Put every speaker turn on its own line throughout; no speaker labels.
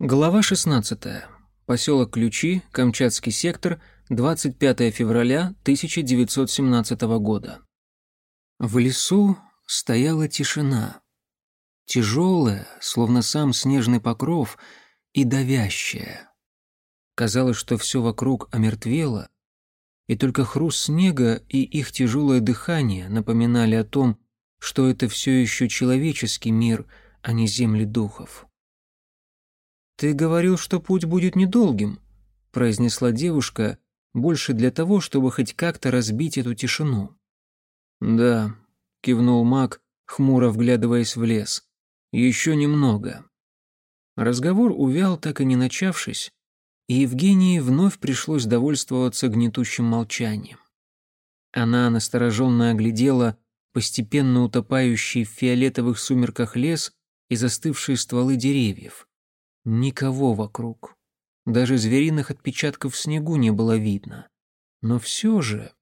Глава 16. Поселок Ключи, Камчатский сектор, 25 февраля 1917 года. В лесу стояла тишина. Тяжелая, словно сам снежный покров, и давящая. Казалось, что все вокруг омертвело, и только хруст снега и их тяжелое дыхание напоминали о том, что это все еще человеческий мир, а не земли духов. «Ты говорил, что путь будет недолгим», — произнесла девушка, больше для того, чтобы хоть как-то разбить эту тишину. «Да», — кивнул маг, хмуро вглядываясь в лес. «Еще немного». Разговор увял, так и не начавшись, и Евгении вновь пришлось довольствоваться гнетущим молчанием. Она настороженно оглядела постепенно утопающий в фиолетовых сумерках лес и застывшие стволы деревьев. Никого вокруг. Даже звериных отпечатков в снегу не было видно. Но все же...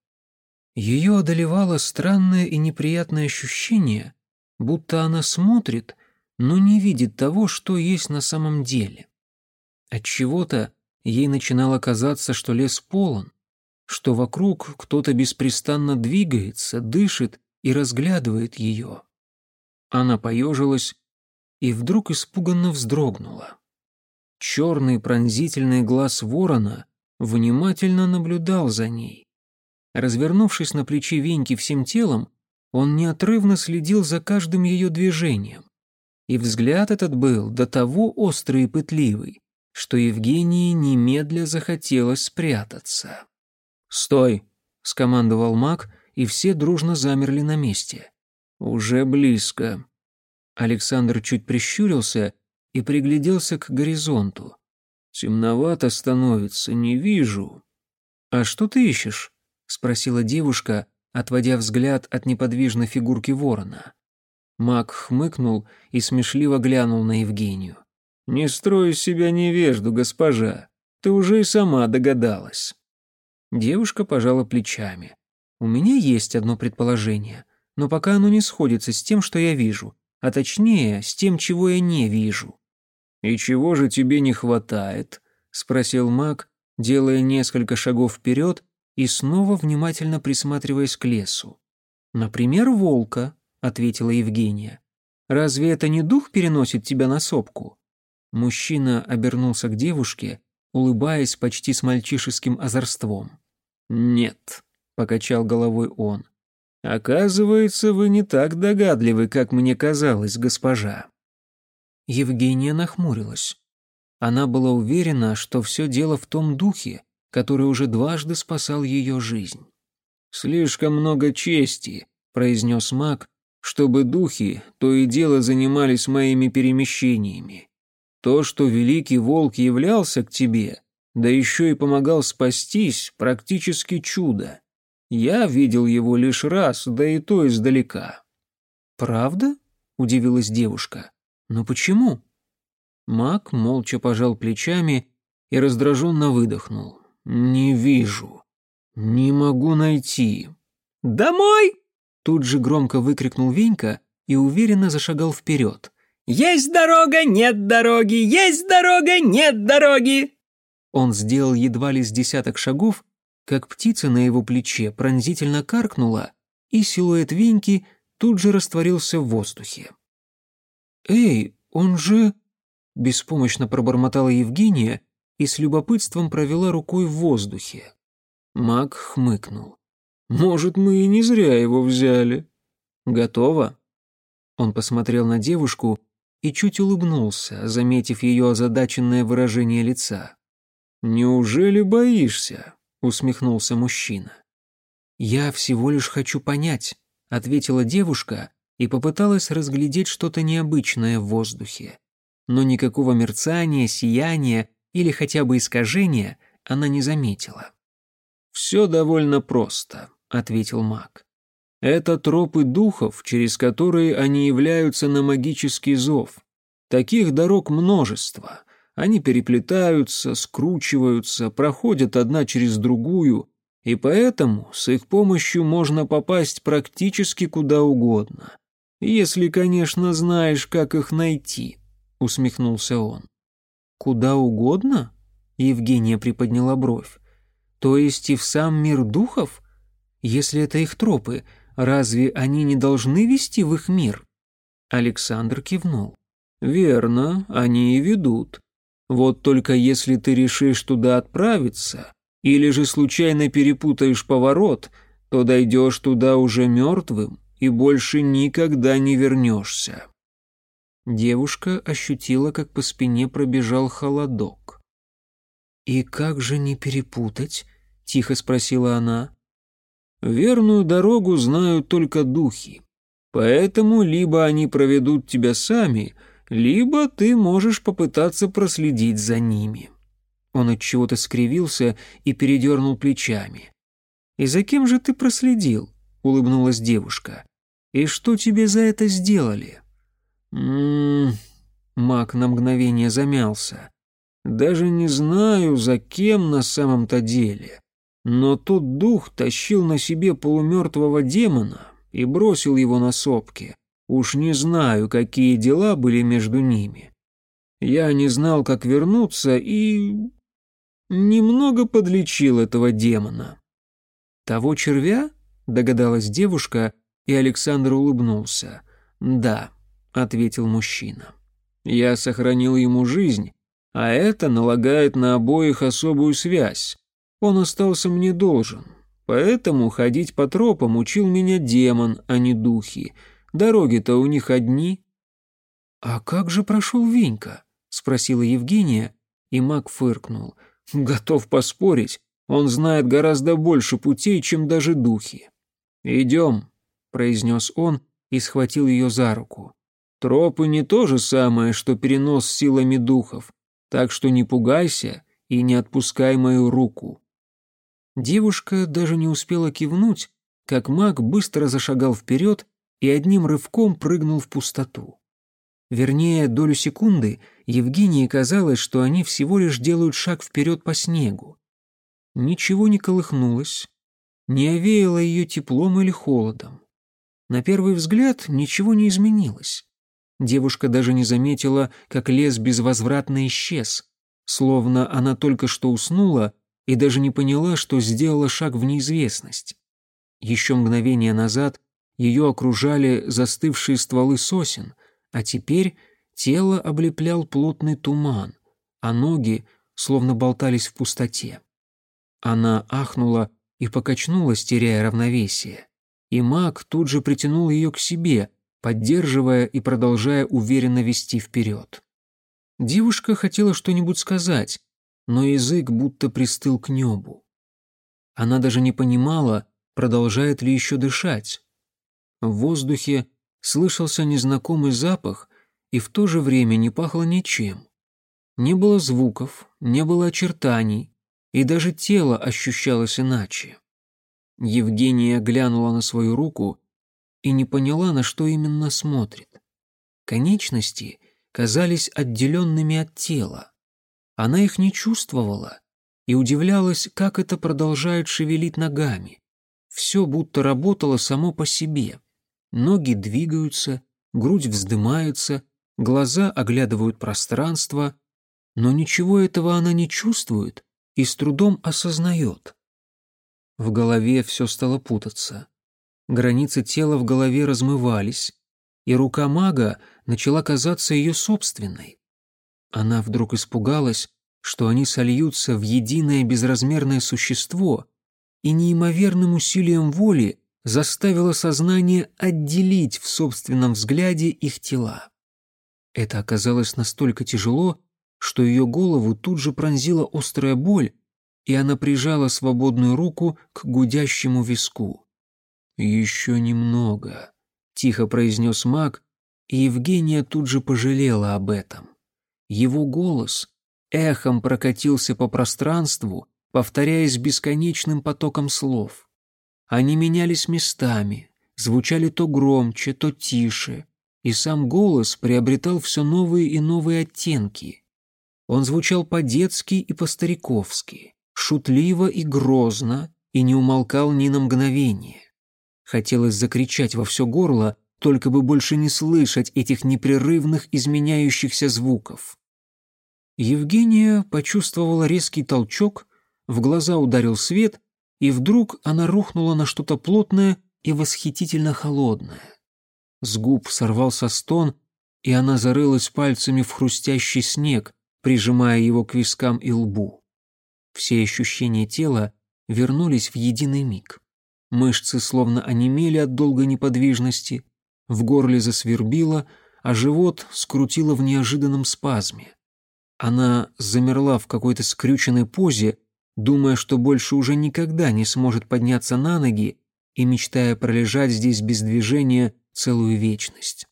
Ее одолевало странное и неприятное ощущение, будто она смотрит, но не видит того, что есть на самом деле. От чего-то ей начинало казаться, что лес полон, что вокруг кто-то беспрестанно двигается, дышит и разглядывает ее. Она поежилась и вдруг испуганно вздрогнула. Черный пронзительный глаз ворона внимательно наблюдал за ней. Развернувшись на плече Веньки всем телом, он неотрывно следил за каждым ее движением. И взгляд этот был до того острый и пытливый, что Евгении немедля захотелось спрятаться. «Стой!» — скомандовал маг, и все дружно замерли на месте. «Уже близко». Александр чуть прищурился и пригляделся к горизонту. «Темновато становится, не вижу». «А что ты ищешь?» — спросила девушка, отводя взгляд от неподвижной фигурки ворона. Мак хмыкнул и смешливо глянул на Евгению. «Не строй из себя невежду, госпожа. Ты уже и сама догадалась». Девушка пожала плечами. «У меня есть одно предположение, но пока оно не сходится с тем, что я вижу, а точнее, с тем, чего я не вижу.
«И чего же тебе не хватает?» — спросил маг, делая несколько шагов вперед и снова внимательно присматриваясь к лесу.
«Например, волка», — ответила Евгения. «Разве это не дух переносит тебя на сопку?» Мужчина обернулся к девушке, улыбаясь почти с мальчишеским озорством.
«Нет», — покачал головой он. «Оказывается, вы не так догадливы, как мне казалось, госпожа».
Евгения нахмурилась. Она была уверена, что все дело в том духе, который уже дважды спасал ее жизнь.
«Слишком много чести», — произнес маг, «чтобы духи то и дело занимались моими перемещениями. То, что великий волк являлся к тебе, да еще и помогал спастись, практически чудо. Я видел его лишь раз, да и то издалека».
«Правда?» — удивилась девушка. «Но почему?»
Мак молча пожал плечами и раздраженно выдохнул. «Не вижу. Не могу найти».
«Домой!» Тут же громко выкрикнул Венька и уверенно зашагал вперед. «Есть дорога, нет дороги! Есть дорога, нет дороги!» Он сделал едва ли с десяток шагов, как птица на его плече пронзительно каркнула, и силуэт Веньки тут же растворился в воздухе.
«Эй, он же...» Беспомощно пробормотала Евгения и с любопытством провела рукой в воздухе. Маг хмыкнул. «Может, мы и не зря его взяли. Готово?» Он посмотрел на девушку и чуть улыбнулся, заметив ее озадаченное выражение лица. «Неужели боишься?» — усмехнулся мужчина.
«Я всего лишь хочу понять», — ответила девушка и попыталась разглядеть что-то необычное в воздухе. Но никакого мерцания, сияния или хотя бы искажения она не заметила.
«Все довольно просто», — ответил маг. «Это тропы духов, через которые они являются на магический зов. Таких дорог множество. Они переплетаются, скручиваются, проходят одна через другую, и поэтому с их помощью можно попасть практически куда угодно. «Если, конечно, знаешь, как их найти», — усмехнулся он.
Куда угодно? Евгения приподняла бровь. То есть и в сам мир духов? Если это их тропы, разве они не должны вести в их мир? Александр кивнул. Верно, они и ведут. Вот только если ты решишь туда отправиться, или же случайно перепутаешь поворот, то дойдешь туда уже мертвым и больше никогда не вернешься. Девушка ощутила, как по спине пробежал холодок. «И как же не перепутать?» — тихо спросила она. «Верную дорогу знают только духи, поэтому либо они проведут тебя сами, либо ты можешь попытаться проследить за ними». Он от чего-то скривился и передернул плечами. «И за кем же ты проследил?» — улыбнулась девушка. «И что тебе за это сделали?» «М-м-м...» Мак на мгновение замялся. «Даже не знаю, за кем на самом-то деле. Но тот дух тащил на себе полумертвого демона и бросил его на сопки. Уж не знаю, какие дела были между ними. Я не знал, как вернуться, и... немного подлечил этого демона». «Того червя?» — догадалась девушка, и Александр улыбнулся. «Да» ответил мужчина. Я сохранил ему жизнь, а это налагает на обоих особую связь. Он остался мне должен. Поэтому ходить по тропам учил меня демон, а не духи. Дороги-то у них одни. А как же прошел Венька? спросила Евгения, и Мак фыркнул. Готов поспорить, он знает гораздо больше путей, чем даже духи. Идем, произнес он и схватил ее за руку. Тропы не то же самое, что перенос силами духов, так что не пугайся и не отпускай мою руку». Девушка даже не успела кивнуть, как маг быстро зашагал вперед и одним рывком прыгнул в пустоту. Вернее, долю секунды Евгении казалось, что они всего лишь делают шаг вперед по снегу. Ничего не колыхнулось, не овеяло ее теплом или холодом. На первый взгляд ничего не изменилось. Девушка даже не заметила, как лес безвозвратно исчез, словно она только что уснула и даже не поняла, что сделала шаг в неизвестность. Еще мгновение назад ее окружали застывшие стволы сосен, а теперь тело облеплял плотный туман, а ноги словно болтались в пустоте. Она ахнула и покачнулась, теряя равновесие. И маг тут же притянул ее к себе, поддерживая и продолжая уверенно вести вперед. Девушка хотела что-нибудь сказать, но язык будто пристыл к небу. Она даже не понимала, продолжает ли еще дышать. В воздухе слышался незнакомый запах, и в то же время не пахло ничем. Не было звуков, не было очертаний, и даже тело ощущалось иначе. Евгения глянула на свою руку и не поняла, на что именно смотрит. Конечности казались отделенными от тела. Она их не чувствовала и удивлялась, как это продолжает шевелить ногами. Все будто работало само по себе. Ноги двигаются, грудь вздымается, глаза оглядывают пространство, но ничего этого она не чувствует и с трудом осознает. В голове все стало путаться. Границы тела в голове размывались, и рука мага начала казаться ее собственной. Она вдруг испугалась, что они сольются в единое безразмерное существо, и неимоверным усилием воли заставила сознание отделить в собственном взгляде их тела. Это оказалось настолько тяжело, что ее голову тут же пронзила острая боль, и она прижала свободную руку к гудящему виску. «Еще немного», — тихо произнес маг, и Евгения тут же пожалела об этом. Его голос эхом прокатился по пространству, повторяясь бесконечным потоком слов. Они менялись местами, звучали то громче, то тише, и сам голос приобретал все новые и новые оттенки. Он звучал по-детски и по-стариковски, шутливо и грозно, и не умолкал ни на мгновение. Хотелось закричать во все горло, только бы больше не слышать этих непрерывных изменяющихся звуков. Евгения почувствовала резкий толчок, в глаза ударил свет, и вдруг она рухнула на что-то плотное и восхитительно холодное. С губ сорвался стон, и она зарылась пальцами в хрустящий снег, прижимая его к вискам и лбу. Все ощущения тела вернулись в единый миг. Мышцы словно онемели от долгой неподвижности, в горле засвербило, а живот скрутило в неожиданном спазме. Она замерла в какой-то скрюченной позе, думая, что больше уже никогда не сможет подняться на ноги и мечтая пролежать здесь без движения целую вечность.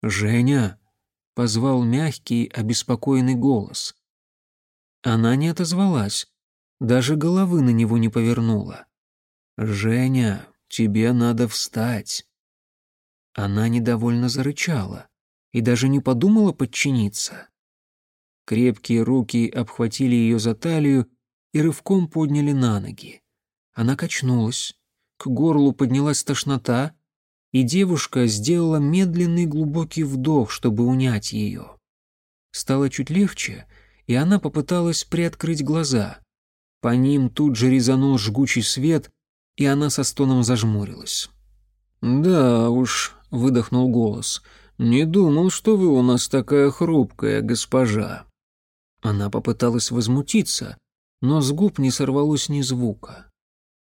«Женя!» — позвал мягкий, обеспокоенный голос. Она не отозвалась, даже головы на него не повернула. «Женя, тебе надо встать!» Она недовольно зарычала и даже не подумала подчиниться. Крепкие руки обхватили ее за талию и рывком подняли на ноги. Она качнулась, к горлу поднялась тошнота, и девушка сделала медленный глубокий вдох, чтобы унять ее. Стало чуть легче, и она попыталась приоткрыть глаза. По ним тут же резанул жгучий свет, и она со стоном зажмурилась. «Да уж», — выдохнул голос, — «не думал, что вы у нас такая хрупкая, госпожа». Она попыталась возмутиться, но с губ не сорвалось ни звука.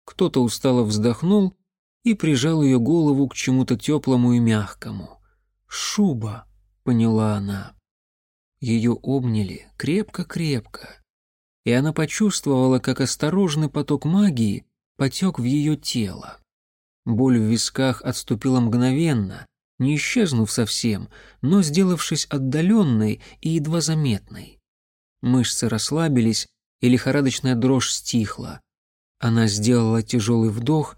Кто-то устало вздохнул и прижал ее голову к чему-то теплому и мягкому. «Шуба», — поняла она. Ее обняли крепко-крепко, и она почувствовала, как осторожный поток магии потек в ее тело. Боль в висках отступила мгновенно, не исчезнув совсем, но сделавшись отдаленной и едва заметной. Мышцы расслабились, и лихорадочная дрожь стихла. Она сделала тяжелый вдох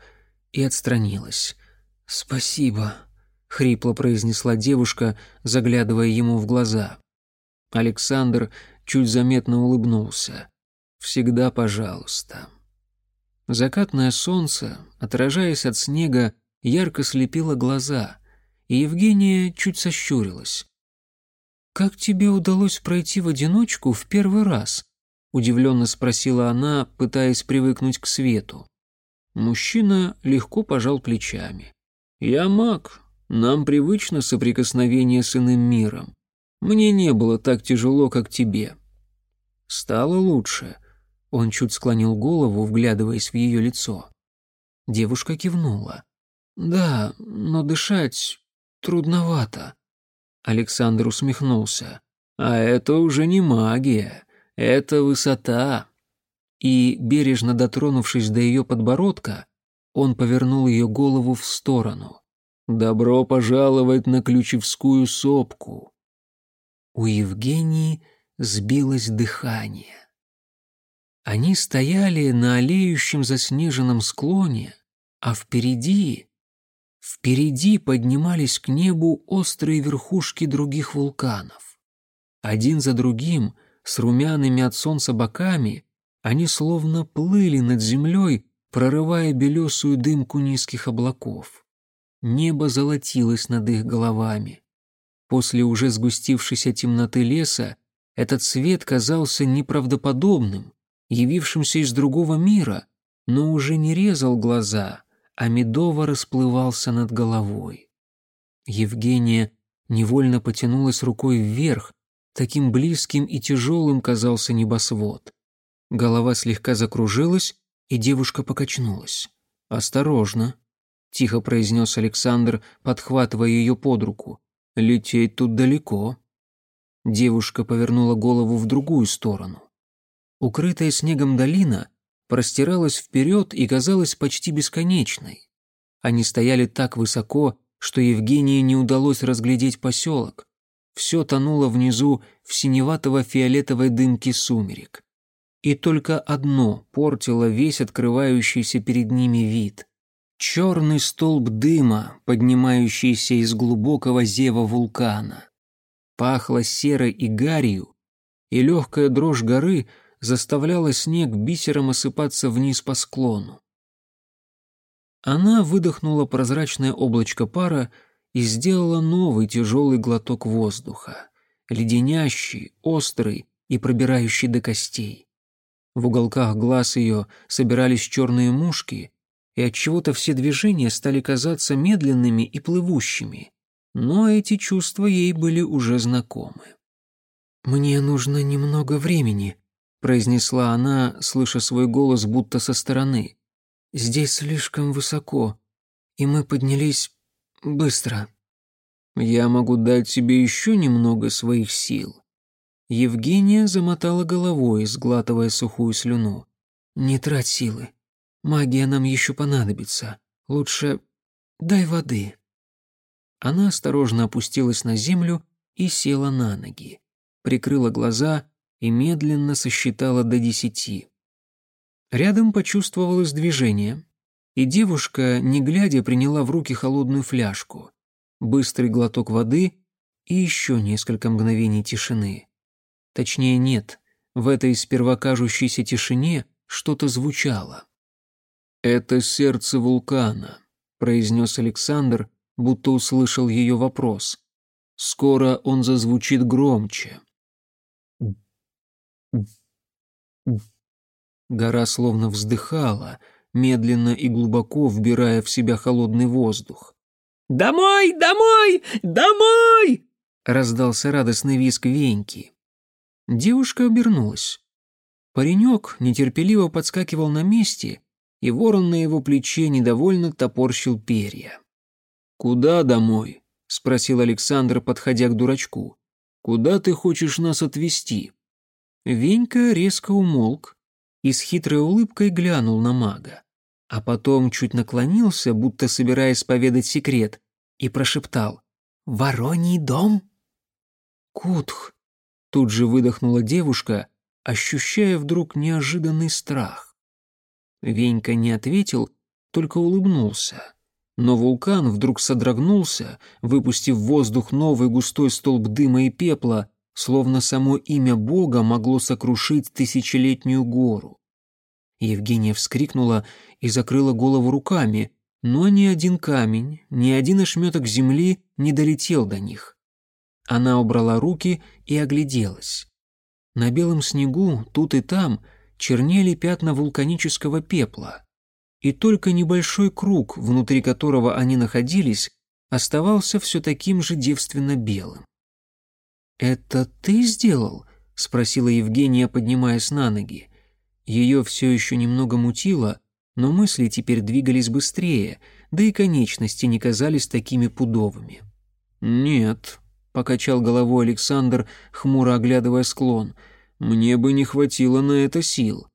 и отстранилась. «Спасибо», — хрипло произнесла девушка, заглядывая ему в глаза. Александр чуть заметно улыбнулся. «Всегда пожалуйста». Закатное солнце, отражаясь от снега, ярко слепило глаза, и Евгения чуть сощурилась. «Как тебе удалось пройти в одиночку в первый раз?» — удивленно спросила она, пытаясь привыкнуть к свету. Мужчина легко пожал плечами. «Я маг. Нам привычно соприкосновение с иным миром. Мне не было так тяжело, как тебе». «Стало лучше». Он чуть склонил голову, вглядываясь в ее лицо. Девушка кивнула. «Да, но дышать трудновато». Александр усмехнулся. «А это уже не магия. Это высота. И, бережно дотронувшись до ее подбородка, он повернул ее голову в сторону. «Добро пожаловать на Ключевскую сопку!» У Евгении сбилось дыхание. Они стояли на олеющем заснеженном склоне, а впереди, впереди поднимались к небу острые верхушки других вулканов. Один за другим — с румяными от солнца боками, они словно плыли над землей, прорывая белесую дымку низких облаков. Небо золотилось над их головами. После уже сгустившейся темноты леса этот свет казался неправдоподобным, явившимся из другого мира, но уже не резал глаза, а медово расплывался над головой. Евгения невольно потянулась рукой вверх, Таким близким и тяжелым казался небосвод. Голова слегка закружилась, и девушка покачнулась. «Осторожно», — тихо произнес Александр, подхватывая ее под руку. «Лететь тут далеко». Девушка повернула голову в другую сторону. Укрытая снегом долина простиралась вперед и казалась почти бесконечной. Они стояли так высоко, что Евгении не удалось разглядеть поселок, все тонуло внизу в синеватого-фиолетовой дымке сумерек. И только одно портило весь открывающийся перед ними вид. Черный столб дыма, поднимающийся из глубокого зева вулкана. Пахло серой и гарью, и легкая дрожь горы заставляла снег бисером осыпаться вниз по склону. Она выдохнула прозрачное облачко пара и сделала новый тяжелый глоток воздуха, леденящий, острый и пробирающий до костей. В уголках глаз ее собирались черные мушки, и от чего то все движения стали казаться медленными и плывущими, но эти чувства ей были уже знакомы. «Мне нужно немного времени», — произнесла она, слыша свой голос будто со стороны. «Здесь слишком высоко, и мы поднялись быстро». «Я могу дать тебе еще немного своих сил». Евгения замотала головой, сглатывая сухую слюну. «Не трать силы. Магия нам еще понадобится. Лучше дай воды». Она осторожно опустилась на землю и села на ноги, прикрыла глаза и медленно сосчитала до десяти. Рядом почувствовалось движение, и девушка, не глядя, приняла в руки холодную фляжку, быстрый глоток воды и еще несколько мгновений тишины. Точнее, нет, в этой сперва кажущейся тишине что-то звучало. «Это сердце вулкана», — произнес Александр, будто услышал ее вопрос. «Скоро он зазвучит громче». Гора словно вздыхала, медленно и глубоко вбирая в себя холодный воздух. «Домой! Домой! Домой!» — раздался радостный визг Веньки. Девушка обернулась. Паренек нетерпеливо подскакивал на месте и ворон на его плече недовольно топорщил перья. «Куда домой?» — спросил Александр, подходя к дурачку. «Куда ты хочешь нас отвезти?» Венька резко умолк и с хитрой улыбкой глянул на мага, а потом чуть наклонился, будто собираясь поведать секрет, и прошептал «Вороний дом?» «Кутх!» — тут же выдохнула девушка, ощущая вдруг неожиданный страх. Венька не ответил, только улыбнулся. Но вулкан вдруг содрогнулся, выпустив в воздух новый густой столб дыма и пепла, словно само имя Бога могло сокрушить тысячелетнюю гору. Евгения вскрикнула и закрыла голову руками, но ни один камень, ни один ошметок земли не долетел до них. Она убрала руки и огляделась. На белом снегу, тут и там, чернели пятна вулканического пепла, и только небольшой круг, внутри которого они находились, оставался все таким же девственно белым. «Это ты сделал?» — спросила Евгения, поднимаясь на ноги. Ее все еще немного мутило, но мысли теперь двигались быстрее, да и конечности не казались такими пудовыми. «Нет», — покачал головой Александр, хмуро оглядывая склон, — мне бы не хватило на это сил.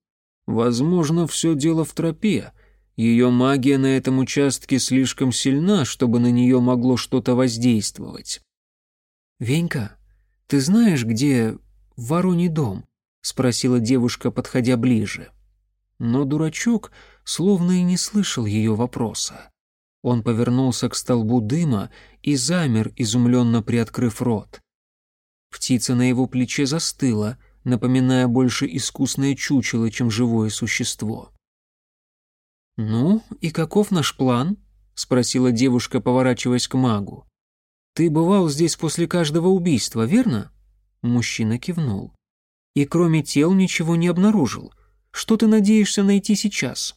Возможно, все дело в тропе. Ее магия на этом участке слишком сильна, чтобы на нее могло что-то воздействовать. «Венька, ты знаешь, где Вороний дом?» — спросила девушка, подходя ближе. Но дурачок словно и не слышал ее вопроса. Он повернулся к столбу дыма и замер, изумленно приоткрыв рот. Птица на его плече застыла, напоминая больше искусное чучело, чем живое существо. «Ну, и каков наш план?» — спросила девушка, поворачиваясь к магу. «Ты бывал здесь после каждого убийства, верно?» Мужчина кивнул. «И кроме тел ничего не обнаружил. Что ты надеешься найти сейчас?»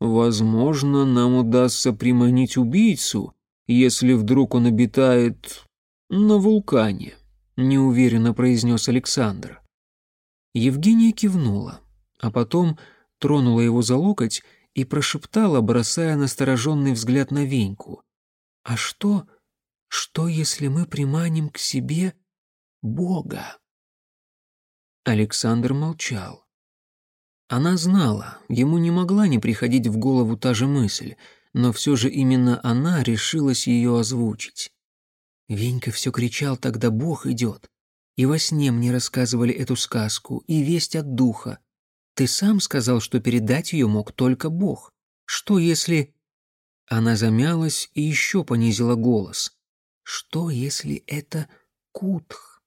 «Возможно, нам удастся приманить убийцу, если вдруг он обитает на вулкане», неуверенно произнес Александр. Евгения кивнула, а потом тронула его за локоть и прошептала, бросая настороженный взгляд на Веньку. «А что, что, если мы приманим к себе Бога?» Александр молчал. Она знала, ему не могла не приходить в голову та же мысль, но все же именно она решилась ее озвучить. Венька все кричал тогда «Бог идет!» И во сне мне рассказывали эту сказку, и весть от духа. Ты сам сказал, что передать ее мог только Бог. Что если...» Она замялась и еще понизила голос. «Что если это Кутх?»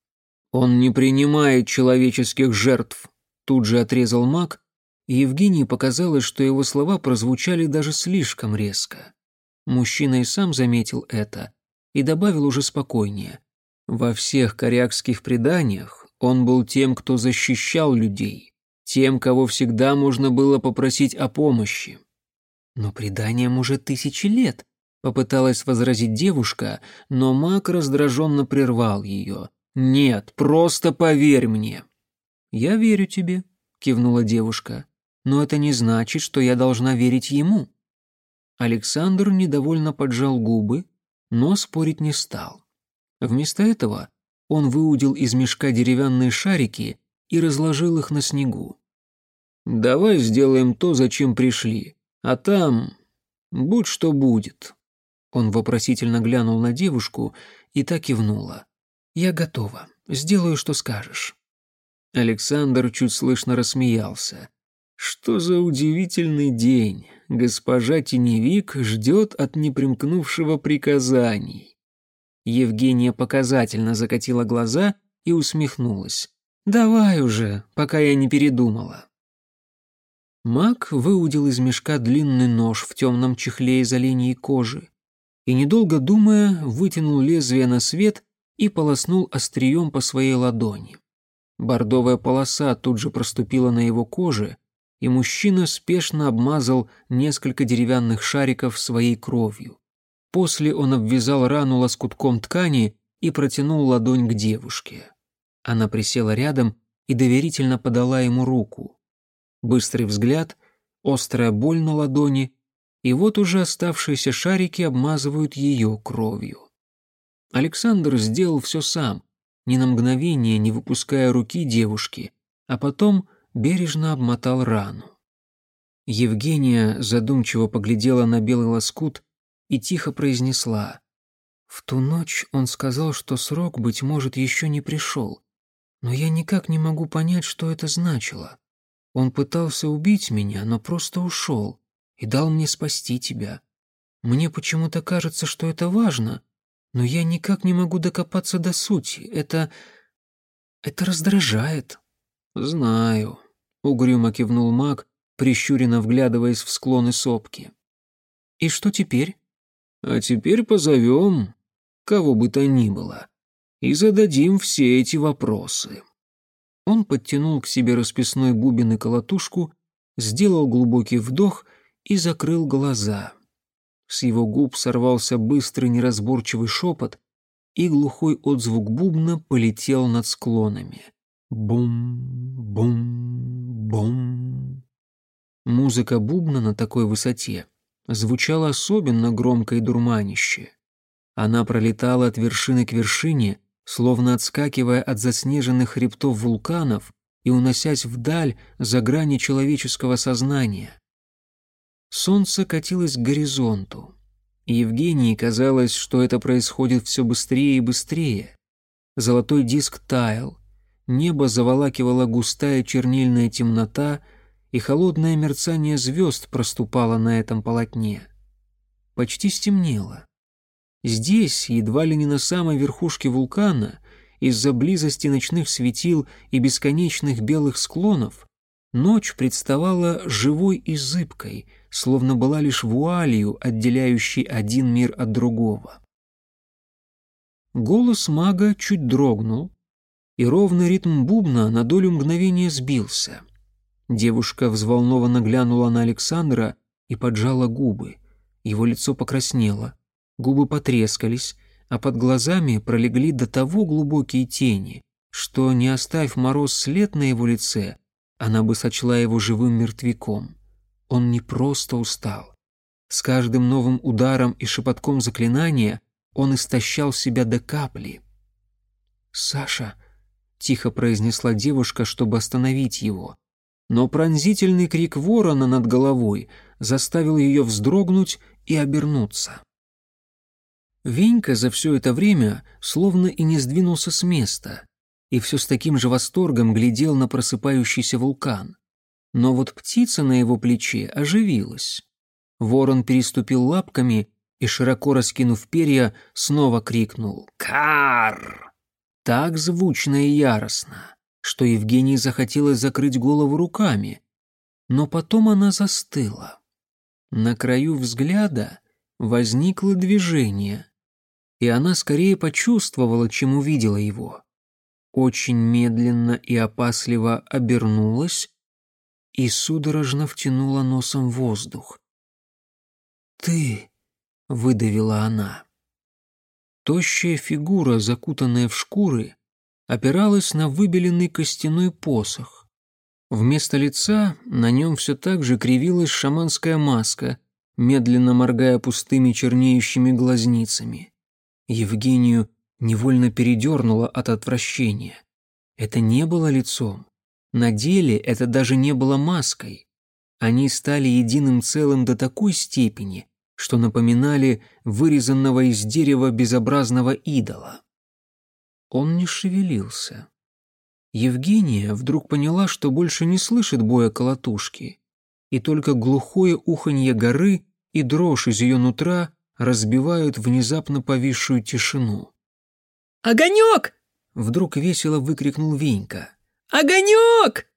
«Он не принимает человеческих жертв», — тут же отрезал маг, и Евгении показалось, что его слова прозвучали даже слишком резко. Мужчина и сам заметил это, и добавил уже спокойнее. Во всех корякских преданиях Он был тем, кто защищал людей, тем, кого всегда можно было попросить о помощи.
Но преданиям уже тысячи лет, попыталась возразить девушка, но маг раздраженно прервал ее.
«Нет, просто поверь мне».
«Я верю тебе», — кивнула девушка, «но это не значит, что я должна верить ему». Александр недовольно поджал губы, но спорить не стал. Вместо этого он выудил из мешка деревянные шарики и разложил их на снегу.
«Давай сделаем то, зачем пришли, а там будь что будет».
Он вопросительно глянул на девушку и так кивнула. «Я готова. Сделаю, что скажешь».
Александр чуть слышно рассмеялся. «Что за удивительный день! Госпожа Теневик ждет от непримкнувшего приказаний».
Евгения показательно закатила глаза и усмехнулась. «Давай уже, пока я не передумала». Мак выудил из мешка длинный нож в темном чехле из оленьей кожи и, недолго думая, вытянул лезвие на свет и полоснул острием по своей ладони. Бордовая полоса тут же проступила на его коже, и мужчина спешно обмазал несколько деревянных шариков своей кровью. После он обвязал рану лоскутком ткани и протянул ладонь к девушке. Она присела рядом и доверительно подала ему руку. Быстрый взгляд, острая боль на ладони, и вот уже оставшиеся шарики обмазывают ее кровью. Александр сделал все сам, ни на мгновение не выпуская руки девушки, а потом бережно обмотал рану. Евгения задумчиво поглядела на белый лоскут и тихо произнесла. В ту ночь он сказал, что срок, быть может, еще не пришел. Но я никак не могу понять, что это значило. Он пытался убить меня, но просто ушел и дал мне спасти тебя. Мне почему-то кажется, что это важно, но я никак не могу докопаться до сути. Это... это раздражает.
Знаю, — угрюмо кивнул маг, прищуренно вглядываясь в склоны сопки.
И что теперь?
А теперь позовем кого бы то ни было и зададим все эти вопросы.
Он подтянул к себе расписной бубен и колотушку, сделал глубокий вдох и закрыл глаза. С его губ сорвался быстрый неразборчивый шепот, и глухой отзвук бубна полетел над склонами. Бум, бум. Музыка бубна на такой высоте звучала особенно громко и дурманище. Она пролетала от вершины к вершине, словно отскакивая от заснеженных хребтов вулканов и уносясь вдаль за грани человеческого сознания. Солнце катилось к горизонту. Евгении казалось, что это происходит все быстрее и быстрее. Золотой диск таял, небо заволакивала густая чернильная темнота, и холодное мерцание звезд проступало на этом полотне. Почти стемнело. Здесь, едва ли не на самой верхушке вулкана, из-за близости ночных светил и бесконечных белых склонов, ночь представала живой и зыбкой, словно была лишь вуалью, отделяющей один мир от другого. Голос мага чуть дрогнул, и ровный ритм бубна на долю мгновения сбился — Девушка взволнованно глянула на Александра и поджала губы. Его лицо покраснело, губы потрескались, а под глазами пролегли до того глубокие тени, что, не оставив мороз след на его лице, она бы сочла его живым мертвяком. Он не просто устал. С каждым новым ударом и шепотком заклинания он истощал себя до капли. «Саша», — тихо произнесла девушка, чтобы остановить его, но пронзительный крик ворона над головой заставил ее вздрогнуть и обернуться. Венька за все это время словно и не сдвинулся с места, и все с таким же восторгом глядел на просыпающийся вулкан. Но вот птица на его плече оживилась. Ворон переступил лапками и, широко раскинув перья, снова крикнул «Кар!» Так звучно и яростно, что Евгении захотелось закрыть голову руками, но потом она застыла. На краю взгляда возникло движение, и она скорее почувствовала, чем увидела его.
очень медленно и опасливо обернулась и судорожно втянула носом воздух. «Ты!» — выдавила она. Тощая фигура, закутанная в шкуры, опиралась на выбеленный костяной посох. Вместо лица на нем все так же кривилась шаманская маска, медленно моргая пустыми чернеющими глазницами. Евгению невольно передернуло от отвращения. Это не было лицом. На деле это даже не было маской. Они стали единым целым до такой степени, что напоминали вырезанного из дерева безобразного идола. Он не шевелился. Евгения вдруг поняла, что больше не слышит боя колотушки, и только глухое уханье горы и дрожь из ее нутра разбивают внезапно повисшую тишину.
«Огонек!»
— вдруг весело выкрикнул Венька.
«Огонек!»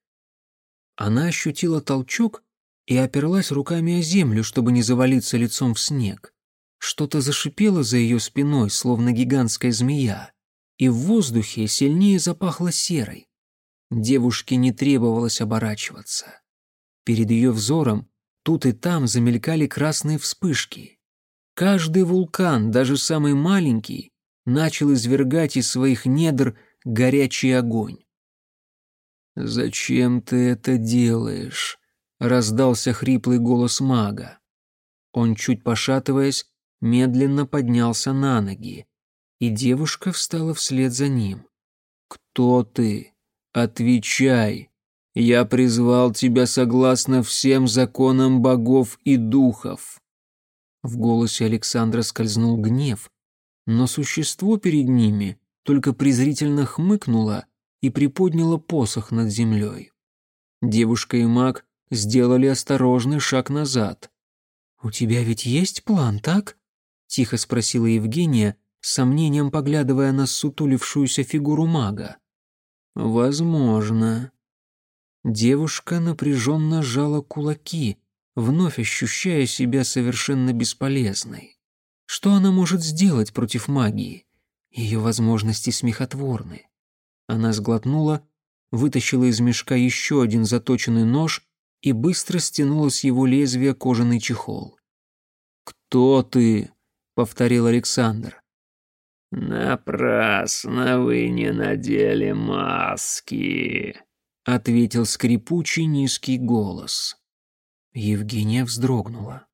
Она ощутила толчок и оперлась руками о землю, чтобы не завалиться лицом в снег. Что-то зашипело за ее спиной, словно гигантская змея, и в воздухе сильнее запахло серой. Девушке не требовалось оборачиваться. Перед ее взором тут и там замелькали красные вспышки. Каждый вулкан, даже самый маленький, начал извергать из своих недр горячий огонь. «Зачем ты это делаешь?» — раздался хриплый голос мага. Он, чуть пошатываясь, медленно поднялся на ноги, и девушка встала вслед за ним. «Кто ты? Отвечай! Я призвал тебя согласно всем законам богов и духов!» В голосе Александра скользнул гнев, но существо перед ними только презрительно хмыкнуло и приподняло посох над землей. Девушка и маг сделали осторожный шаг назад. «У тебя ведь есть план, так?» — тихо спросила Евгения, с сомнением поглядывая на сутулившуюся фигуру мага. «Возможно». Девушка напряженно сжала кулаки, вновь ощущая себя совершенно бесполезной. Что она может сделать против магии? Ее возможности смехотворны. Она сглотнула, вытащила из мешка еще один заточенный нож и быстро стянула с его лезвия кожаный чехол. «Кто ты?» — повторил Александр.
«Напрасно вы не надели маски», —
ответил скрипучий низкий голос. Евгения вздрогнула.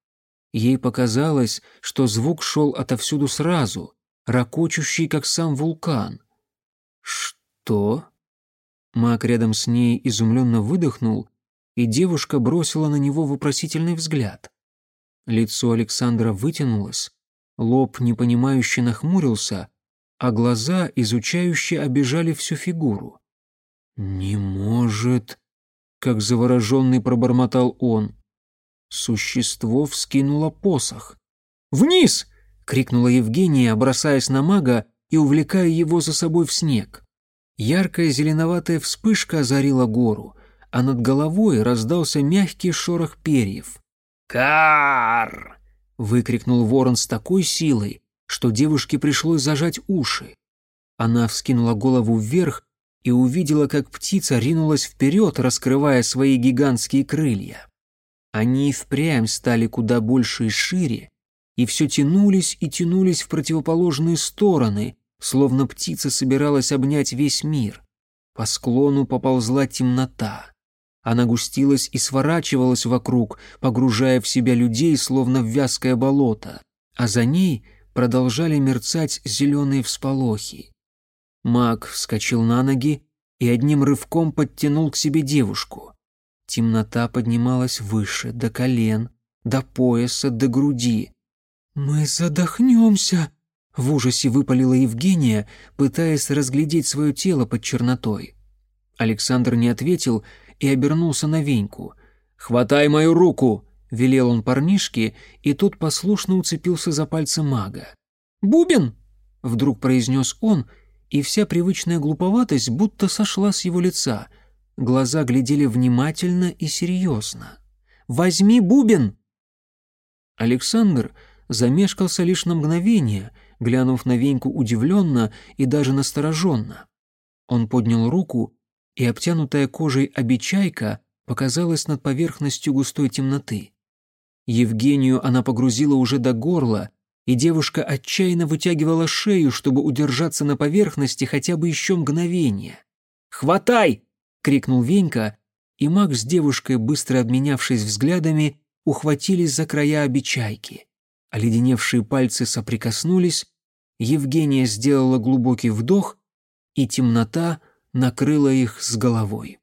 Ей показалось, что звук шел отовсюду сразу, ракочущий, как сам вулкан. «Что?» Маг рядом с ней изумленно выдохнул, и девушка бросила на него вопросительный взгляд. Лицо Александра вытянулось, лоб непонимающе нахмурился, а глаза изучающе обижали всю фигуру. «Не может...» — как завороженный пробормотал он. Существо вскинуло посох. «Вниз!» — крикнула Евгения, бросаясь на мага и увлекая его за собой в снег. Яркая зеленоватая вспышка озарила гору, а над головой раздался мягкий шорох перьев.
«Кар!»
— выкрикнул ворон с такой силой, что девушке пришлось зажать уши. Она вскинула голову вверх и увидела, как птица ринулась вперед, раскрывая свои гигантские крылья. Они впрямь стали куда больше и шире, и все тянулись и тянулись в противоположные стороны, словно птица собиралась обнять весь мир. По склону поползла темнота. Она густилась и сворачивалась вокруг, погружая в себя людей, словно в вязкое болото, а за ней продолжали мерцать зеленые всполохи. Маг вскочил на ноги и одним рывком подтянул к себе девушку. Темнота поднималась выше, до колен, до пояса, до груди. «Мы задохнемся!» — в ужасе выпалила Евгения, пытаясь разглядеть свое тело под чернотой. Александр не ответил и обернулся на Веньку. «Хватай мою руку!» — велел он парнишке, и тот послушно уцепился за пальцы мага. «Бубен!» — вдруг произнес он, и вся привычная глуповатость будто сошла с его лица — Глаза глядели внимательно и серьезно. «Возьми бубен!» Александр замешкался лишь на мгновение, глянув на Веньку удивленно и даже настороженно.
Он поднял руку, и обтянутая кожей обечайка показалась над поверхностью густой темноты. Евгению она погрузила уже до горла, и девушка отчаянно вытягивала шею, чтобы удержаться на поверхности хотя бы еще мгновение. «Хватай!» — крикнул Венька, и Макс с девушкой, быстро обменявшись взглядами, ухватились за края обечайки. Оледеневшие пальцы соприкоснулись, Евгения сделала глубокий вдох, и темнота накрыла их с головой.